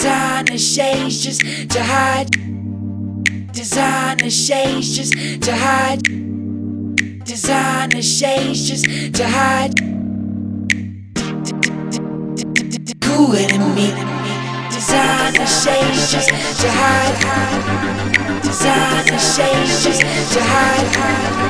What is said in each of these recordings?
Designer shades just to hide. Designer shades just to hide. Designer shades just to hide. Cooler than me. Designer shades just to hide. Designer shades just to hide.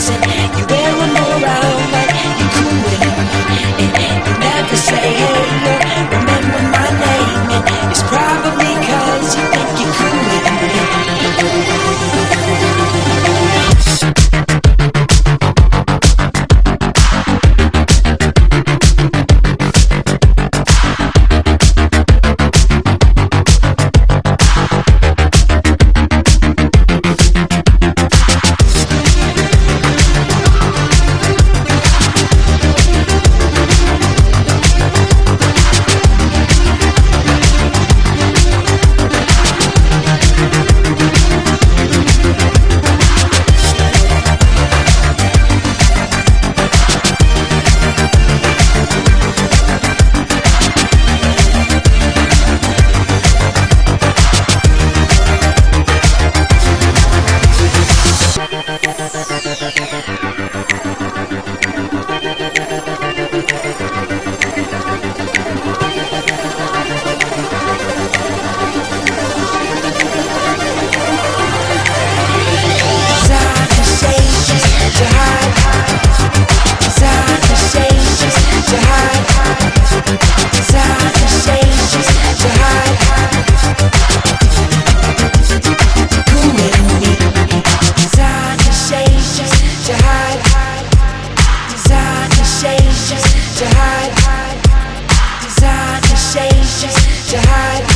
to hide.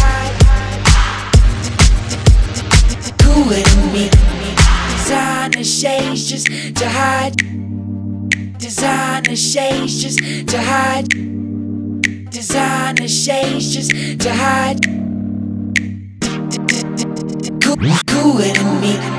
Me. Designer shades just to hide. Designer shades just to hide. Designer shades just to hide. Coo- Cooler than me.